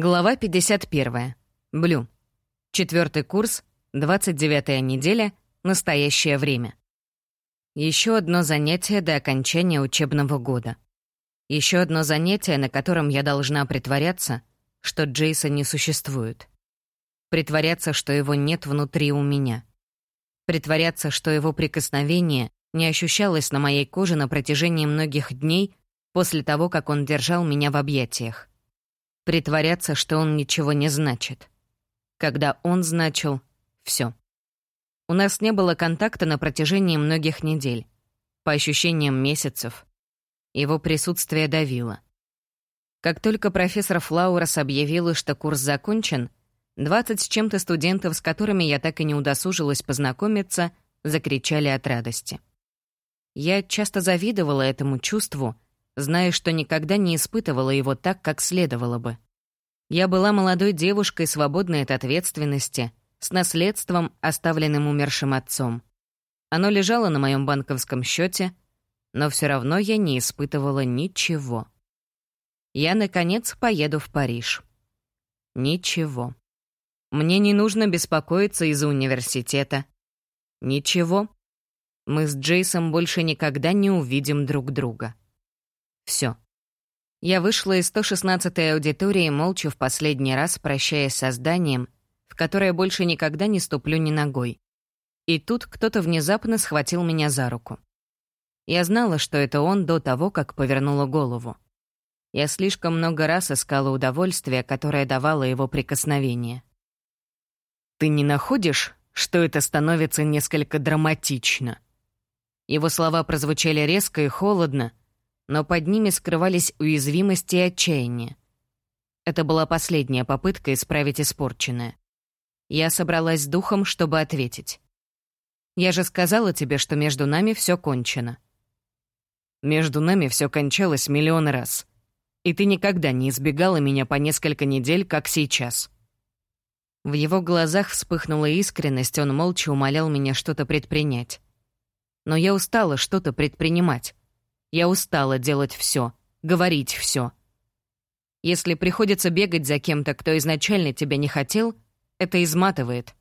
Глава 51. Блю. Четвертый курс, 29 неделя, настоящее время. Еще одно занятие до окончания учебного года. Еще одно занятие, на котором я должна притворяться, что Джейса не существует. Притворяться, что его нет внутри у меня. Притворяться, что его прикосновение не ощущалось на моей коже на протяжении многих дней после того, как он держал меня в объятиях притворяться, что он ничего не значит. Когда он значил все. У нас не было контакта на протяжении многих недель. По ощущениям месяцев. Его присутствие давило. Как только профессор Флаурас объявила, что курс закончен, 20 с чем-то студентов, с которыми я так и не удосужилась познакомиться, закричали от радости. Я часто завидовала этому чувству, зная, что никогда не испытывала его так, как следовало бы. Я была молодой девушкой, свободной от ответственности, с наследством, оставленным умершим отцом. Оно лежало на моем банковском счете, но все равно я не испытывала ничего. Я, наконец, поеду в Париж. Ничего. Мне не нужно беспокоиться из-за университета. Ничего. Мы с Джейсом больше никогда не увидим друг друга. Все. Я вышла из 116-й аудитории молча в последний раз, прощаясь со зданием, в которое больше никогда не ступлю ни ногой. И тут кто-то внезапно схватил меня за руку. Я знала, что это он до того, как повернула голову. Я слишком много раз искала удовольствие, которое давало его прикосновение. «Ты не находишь, что это становится несколько драматично?» Его слова прозвучали резко и холодно, но под ними скрывались уязвимость и отчаяние. Это была последняя попытка исправить испорченное. Я собралась с духом, чтобы ответить. «Я же сказала тебе, что между нами все кончено». «Между нами все кончалось миллион раз. И ты никогда не избегала меня по несколько недель, как сейчас». В его глазах вспыхнула искренность, он молча умолял меня что-то предпринять. Но я устала что-то предпринимать. Я устала делать все, говорить все. Если приходится бегать за кем-то, кто изначально тебя не хотел, это изматывает.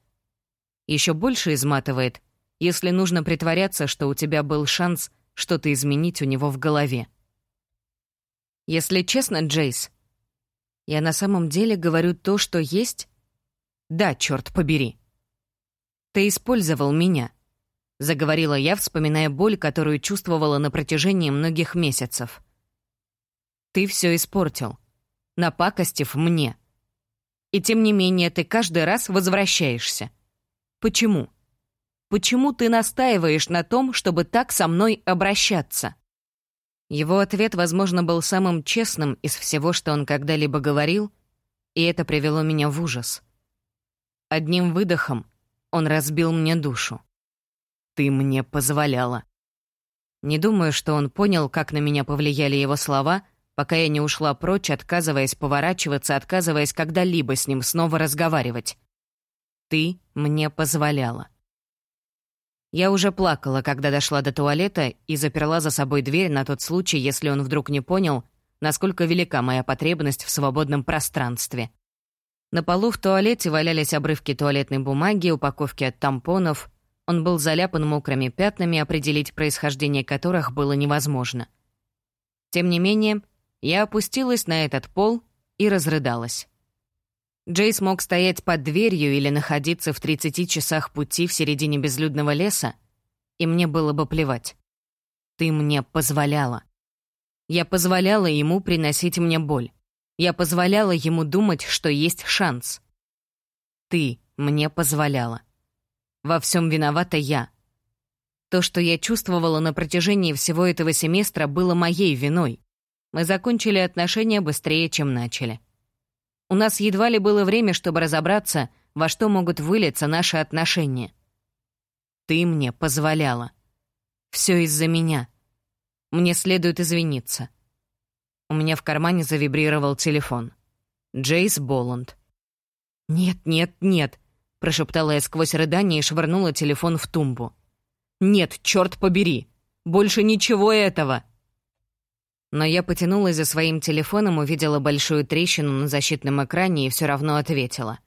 Еще больше изматывает, если нужно притворяться, что у тебя был шанс что-то изменить у него в голове. Если честно, Джейс, я на самом деле говорю то, что есть? Да, черт побери. Ты использовал меня. — заговорила я, вспоминая боль, которую чувствовала на протяжении многих месяцев. «Ты все испортил, напакостив мне. И тем не менее ты каждый раз возвращаешься. Почему? Почему ты настаиваешь на том, чтобы так со мной обращаться?» Его ответ, возможно, был самым честным из всего, что он когда-либо говорил, и это привело меня в ужас. Одним выдохом он разбил мне душу. Ты мне позволяла». Не думаю, что он понял, как на меня повлияли его слова, пока я не ушла прочь, отказываясь поворачиваться, отказываясь когда-либо с ним снова разговаривать. «Ты мне позволяла». Я уже плакала, когда дошла до туалета и заперла за собой дверь на тот случай, если он вдруг не понял, насколько велика моя потребность в свободном пространстве. На полу в туалете валялись обрывки туалетной бумаги, упаковки от тампонов, он был заляпан мокрыми пятнами, определить происхождение которых было невозможно. Тем не менее, я опустилась на этот пол и разрыдалась. Джейс мог стоять под дверью или находиться в 30 часах пути в середине безлюдного леса, и мне было бы плевать. Ты мне позволяла. Я позволяла ему приносить мне боль. Я позволяла ему думать, что есть шанс. Ты мне позволяла. Во всем виновата я. То, что я чувствовала на протяжении всего этого семестра, было моей виной. Мы закончили отношения быстрее, чем начали. У нас едва ли было время, чтобы разобраться, во что могут вылиться наши отношения. Ты мне позволяла. Все из-за меня. Мне следует извиниться. У меня в кармане завибрировал телефон. Джейс Боланд. «Нет, нет, нет», — прошептала я сквозь рыдание и швырнула телефон в тумбу. «Нет, черт побери! Больше ничего этого!» Но я потянулась за своим телефоном, увидела большую трещину на защитном экране и все равно ответила.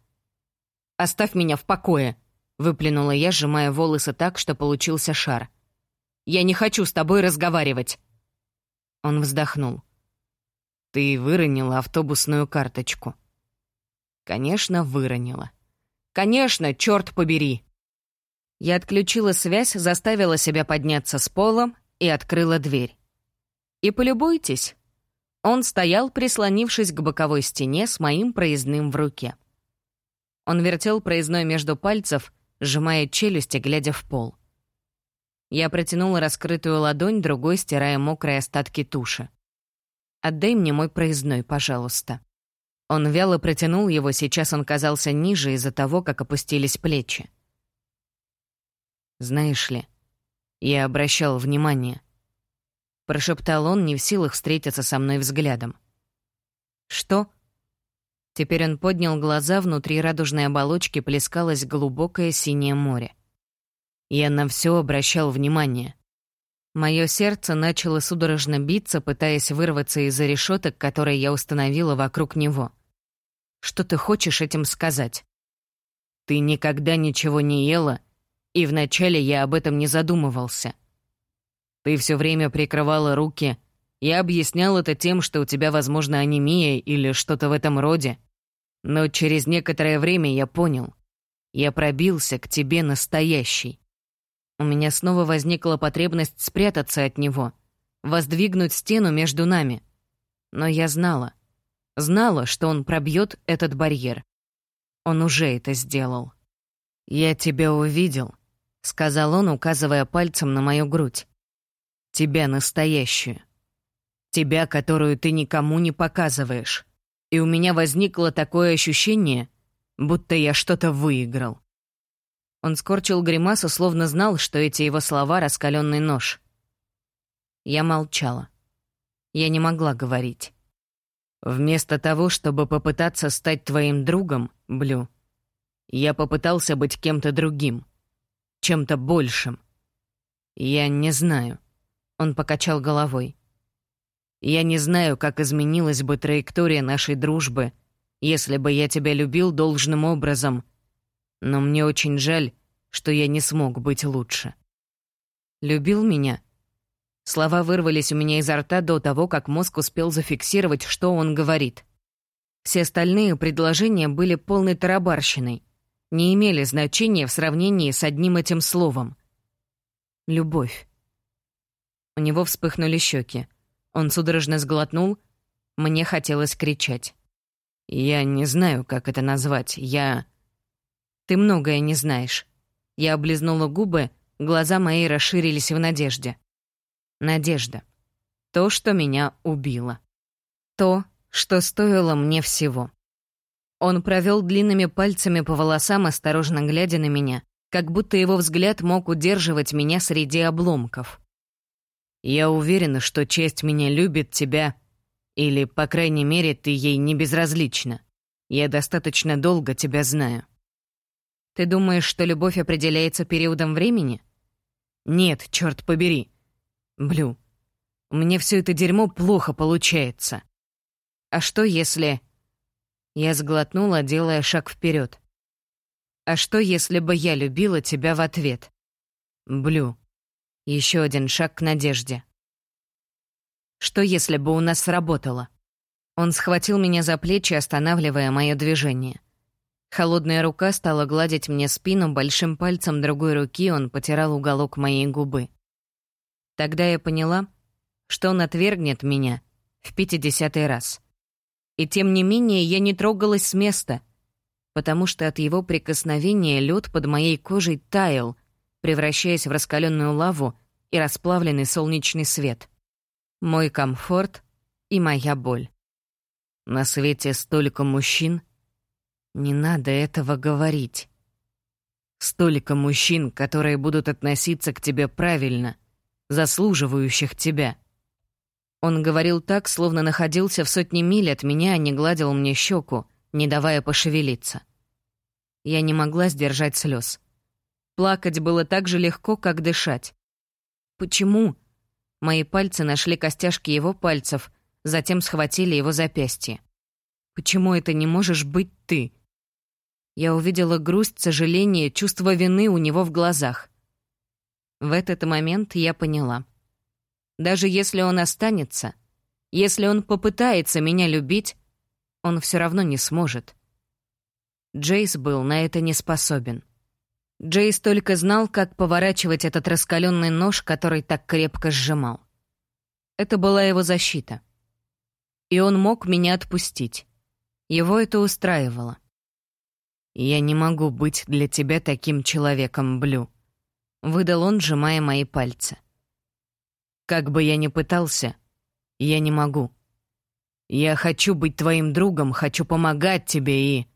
«Оставь меня в покое!» — выплюнула я, сжимая волосы так, что получился шар. «Я не хочу с тобой разговаривать!» Он вздохнул. «Ты выронила автобусную карточку». «Конечно, выронила. Конечно, черт побери!» Я отключила связь, заставила себя подняться с пола и открыла дверь. И полюбуйтесь. Он стоял, прислонившись к боковой стене с моим проездным в руке. Он вертел проездной между пальцев, сжимая челюсти, глядя в пол. Я протянула раскрытую ладонь, другой стирая мокрые остатки туши. «Отдай мне мой проездной, пожалуйста». Он вяло протянул его, сейчас он казался ниже из-за того, как опустились плечи. «Знаешь ли, я обращал внимание», прошептал он, не в силах встретиться со мной взглядом. «Что?» Теперь он поднял глаза, внутри радужной оболочки плескалось глубокое синее море. Я на все обращал внимание. Мое сердце начало судорожно биться, пытаясь вырваться из-за решеток, которые я установила вокруг него. Что ты хочешь этим сказать? Ты никогда ничего не ела, и вначале я об этом не задумывался. Ты все время прикрывала руки. Я объяснял это тем, что у тебя, возможно, анемия или что-то в этом роде. Но через некоторое время я понял. Я пробился к тебе настоящий. У меня снова возникла потребность спрятаться от него, воздвигнуть стену между нами. Но я знала. Знала, что он пробьет этот барьер. Он уже это сделал. «Я тебя увидел», — сказал он, указывая пальцем на мою грудь. Тебя настоящую. Тебя, которую ты никому не показываешь. И у меня возникло такое ощущение, будто я что-то выиграл. Он скорчил гримасу, словно знал, что эти его слова — раскаленный нож. Я молчала. Я не могла говорить. Вместо того, чтобы попытаться стать твоим другом, Блю, я попытался быть кем-то другим, чем-то большим. Я не знаю. Он покачал головой. «Я не знаю, как изменилась бы траектория нашей дружбы, если бы я тебя любил должным образом, но мне очень жаль, что я не смог быть лучше». «Любил меня?» Слова вырвались у меня изо рта до того, как мозг успел зафиксировать, что он говорит. Все остальные предложения были полной тарабарщиной, не имели значения в сравнении с одним этим словом. Любовь. У него вспыхнули щеки. Он судорожно сглотнул. Мне хотелось кричать. «Я не знаю, как это назвать. Я...» «Ты многое не знаешь». Я облизнула губы, глаза мои расширились в надежде. Надежда. То, что меня убило. То, что стоило мне всего. Он провел длинными пальцами по волосам, осторожно глядя на меня, как будто его взгляд мог удерживать меня среди обломков. Я уверена, что честь меня любит тебя, или, по крайней мере, ты ей не безразлична. Я достаточно долго тебя знаю. Ты думаешь, что любовь определяется периодом времени? Нет, черт побери. Блю, мне все это дерьмо плохо получается. А что если... Я сглотнула, делая шаг вперед. А что, если бы я любила тебя в ответ? Блю, еще один шаг к надежде. Что если бы у нас сработало? Он схватил меня за плечи, останавливая мое движение. Холодная рука стала гладить мне спину, большим пальцем другой руки он потирал уголок моей губы. Тогда я поняла, что он отвергнет меня в пятидесятый раз. И тем не менее я не трогалась с места, потому что от его прикосновения лед под моей кожей таял, превращаясь в раскаленную лаву и расплавленный солнечный свет. Мой комфорт и моя боль. На свете столько мужчин. Не надо этого говорить. Столько мужчин, которые будут относиться к тебе правильно, заслуживающих тебя. Он говорил так, словно находился в сотне миль от меня, а не гладил мне щеку, не давая пошевелиться. Я не могла сдержать слез. Плакать было так же легко, как дышать. Почему? Мои пальцы нашли костяшки его пальцев, затем схватили его запястье. «Почему это не можешь быть ты?» Я увидела грусть, сожаление, чувство вины у него в глазах. В этот момент я поняла. Даже если он останется, если он попытается меня любить, он все равно не сможет. Джейс был на это не способен. Джейс только знал, как поворачивать этот раскаленный нож, который так крепко сжимал. Это была его защита. И он мог меня отпустить. Его это устраивало. «Я не могу быть для тебя таким человеком, Блю», — выдал он, сжимая мои пальцы. «Как бы я ни пытался, я не могу. Я хочу быть твоим другом, хочу помогать тебе и...»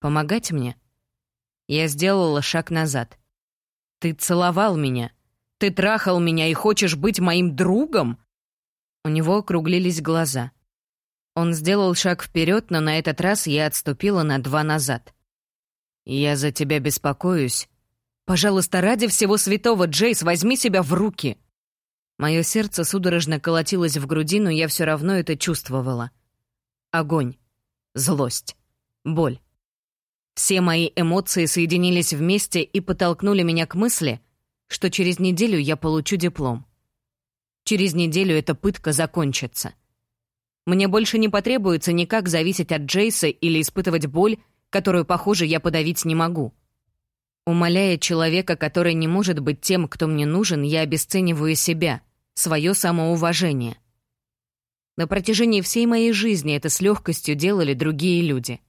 «Помогать мне?» Я сделала шаг назад. «Ты целовал меня. Ты трахал меня и хочешь быть моим другом?» У него округлились глаза. Он сделал шаг вперед, но на этот раз я отступила на два назад. «Я за тебя беспокоюсь. Пожалуйста, ради всего святого, Джейс, возьми себя в руки!» Мое сердце судорожно колотилось в груди, но я все равно это чувствовала. Огонь, злость, боль. Все мои эмоции соединились вместе и подтолкнули меня к мысли, что через неделю я получу диплом. Через неделю эта пытка закончится. Мне больше не потребуется никак зависеть от Джейса или испытывать боль, которую, похоже, я подавить не могу. Умоляя человека, который не может быть тем, кто мне нужен, я обесцениваю себя, свое самоуважение. На протяжении всей моей жизни это с легкостью делали другие люди.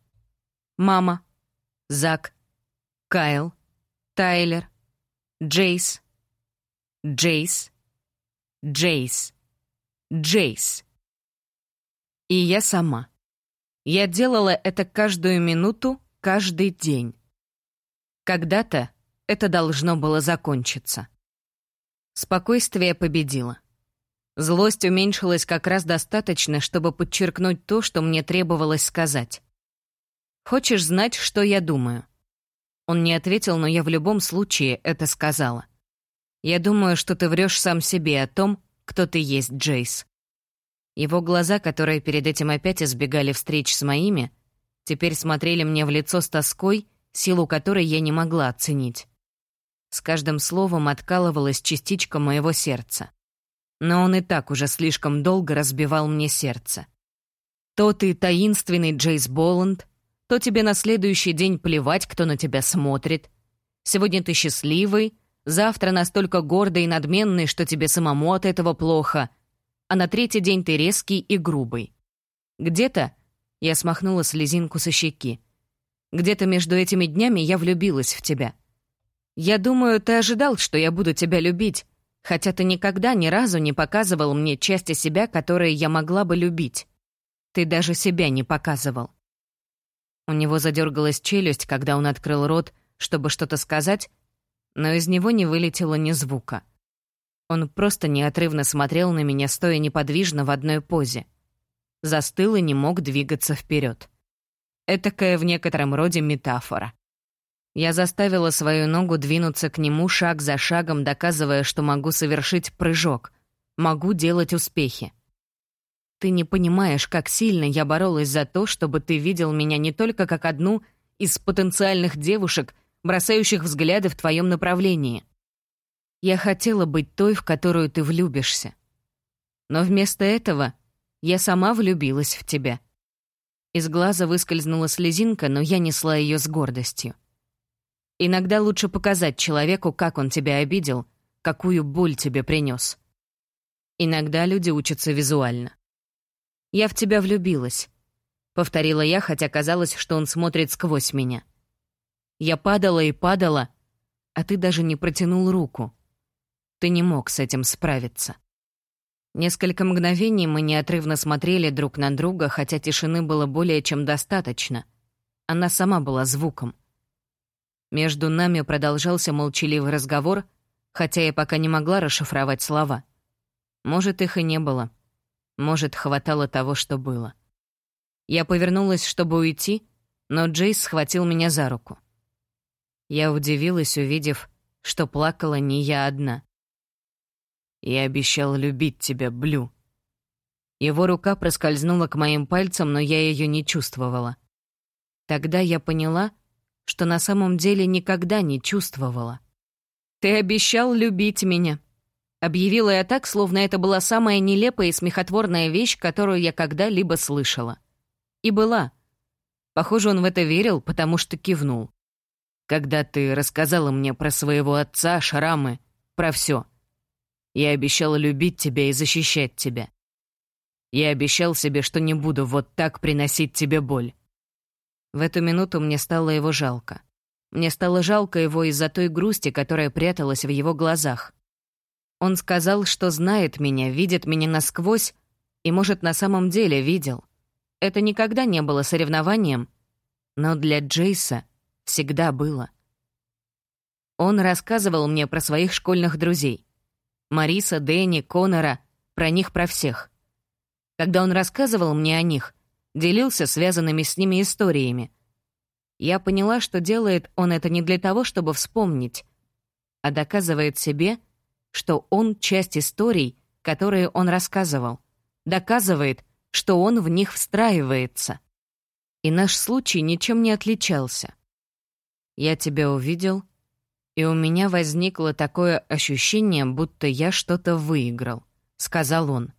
Мама, Зак, Кайл, Тайлер, Джейс, Джейс, Джейс, Джейс. И я сама. Я делала это каждую минуту, каждый день. Когда-то это должно было закончиться. Спокойствие победило. Злость уменьшилась как раз достаточно, чтобы подчеркнуть то, что мне требовалось сказать. Хочешь знать, что я думаю?» Он не ответил, но я в любом случае это сказала. «Я думаю, что ты врешь сам себе о том, кто ты есть, Джейс». Его глаза, которые перед этим опять избегали встреч с моими, теперь смотрели мне в лицо с тоской, силу которой я не могла оценить. С каждым словом откалывалась частичка моего сердца. Но он и так уже слишком долго разбивал мне сердце. То ты таинственный Джейс Боланд, то тебе на следующий день плевать, кто на тебя смотрит. Сегодня ты счастливый, завтра настолько гордый и надменный, что тебе самому от этого плохо, а на третий день ты резкий и грубый. Где-то я смахнула слезинку со щеки. Где-то между этими днями я влюбилась в тебя. Я думаю, ты ожидал, что я буду тебя любить, хотя ты никогда ни разу не показывал мне части себя, которые я могла бы любить. Ты даже себя не показывал. У него задергалась челюсть, когда он открыл рот, чтобы что-то сказать, но из него не вылетело ни звука. Он просто неотрывно смотрел на меня, стоя неподвижно в одной позе. Застыл и не мог двигаться вперед. Этакая в некотором роде метафора. Я заставила свою ногу двинуться к нему шаг за шагом, доказывая, что могу совершить прыжок, могу делать успехи. Ты не понимаешь, как сильно я боролась за то, чтобы ты видел меня не только как одну из потенциальных девушек, бросающих взгляды в твоем направлении. Я хотела быть той, в которую ты влюбишься. Но вместо этого я сама влюбилась в тебя. Из глаза выскользнула слезинка, но я несла ее с гордостью. Иногда лучше показать человеку, как он тебя обидел, какую боль тебе принес. Иногда люди учатся визуально. «Я в тебя влюбилась», — повторила я, хотя казалось, что он смотрит сквозь меня. Я падала и падала, а ты даже не протянул руку. Ты не мог с этим справиться. Несколько мгновений мы неотрывно смотрели друг на друга, хотя тишины было более чем достаточно. Она сама была звуком. Между нами продолжался молчаливый разговор, хотя я пока не могла расшифровать слова. Может, их и не было. Может, хватало того, что было. Я повернулась, чтобы уйти, но Джейс схватил меня за руку. Я удивилась, увидев, что плакала не я одна. Я обещал любить тебя, Блю». Его рука проскользнула к моим пальцам, но я ее не чувствовала. Тогда я поняла, что на самом деле никогда не чувствовала. «Ты обещал любить меня», — объявила я так, словно это была самая нелепая и смехотворная вещь, которую я когда-либо слышала. И была. Похоже, он в это верил, потому что кивнул. «Когда ты рассказала мне про своего отца, шрамы, про все, я обещал любить тебя и защищать тебя. Я обещал себе, что не буду вот так приносить тебе боль. В эту минуту мне стало его жалко. Мне стало жалко его из-за той грусти, которая пряталась в его глазах. Он сказал, что знает меня, видит меня насквозь и, может, на самом деле видел. Это никогда не было соревнованием, но для Джейса всегда было. Он рассказывал мне про своих школьных друзей. Мариса, Дэнни, Конора, про них про всех. Когда он рассказывал мне о них, делился связанными с ними историями. Я поняла, что делает он это не для того, чтобы вспомнить, а доказывает себе, что он часть историй, которые он рассказывал, доказывает, что он в них встраивается. И наш случай ничем не отличался. Я тебя увидел, и у меня возникло такое ощущение, будто я что-то выиграл, сказал он.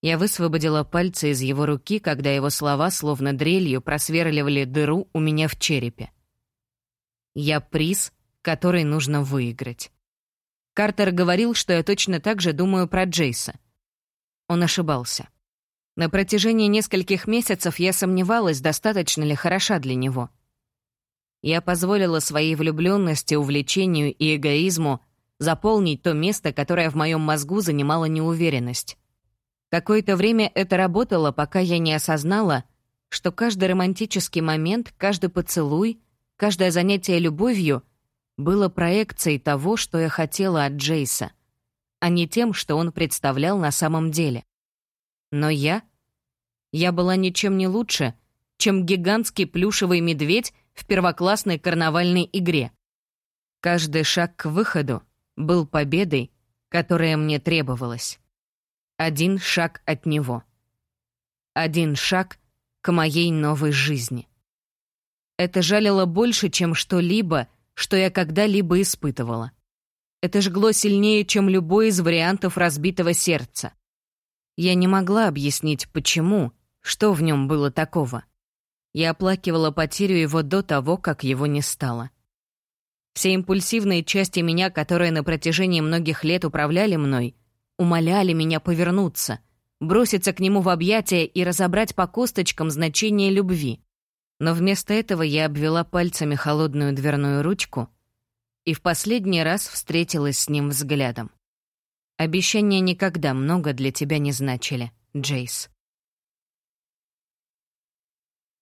Я высвободила пальцы из его руки, когда его слова, словно дрелью, просверливали дыру у меня в черепе. Я приз, который нужно выиграть. Картер говорил, что я точно так же думаю про Джейса. Он ошибался. На протяжении нескольких месяцев я сомневалась, достаточно ли хороша для него. Я позволила своей влюбленности, увлечению и эгоизму заполнить то место, которое в моем мозгу занимала неуверенность. Какое-то время это работало, пока я не осознала, что каждый романтический момент, каждый поцелуй, каждое занятие любовью было проекцией того, что я хотела от Джейса, а не тем, что он представлял на самом деле. Но я... Я была ничем не лучше, чем гигантский плюшевый медведь в первоклассной карнавальной игре. Каждый шаг к выходу был победой, которая мне требовалась. Один шаг от него. Один шаг к моей новой жизни. Это жалило больше, чем что-либо, что я когда-либо испытывала. Это жгло сильнее, чем любой из вариантов разбитого сердца. Я не могла объяснить, почему, что в нем было такого. Я оплакивала потерю его до того, как его не стало. Все импульсивные части меня, которые на протяжении многих лет управляли мной — умоляли меня повернуться, броситься к нему в объятия и разобрать по косточкам значение любви. Но вместо этого я обвела пальцами холодную дверную ручку и в последний раз встретилась с ним взглядом. Обещания никогда много для тебя не значили, Джейс.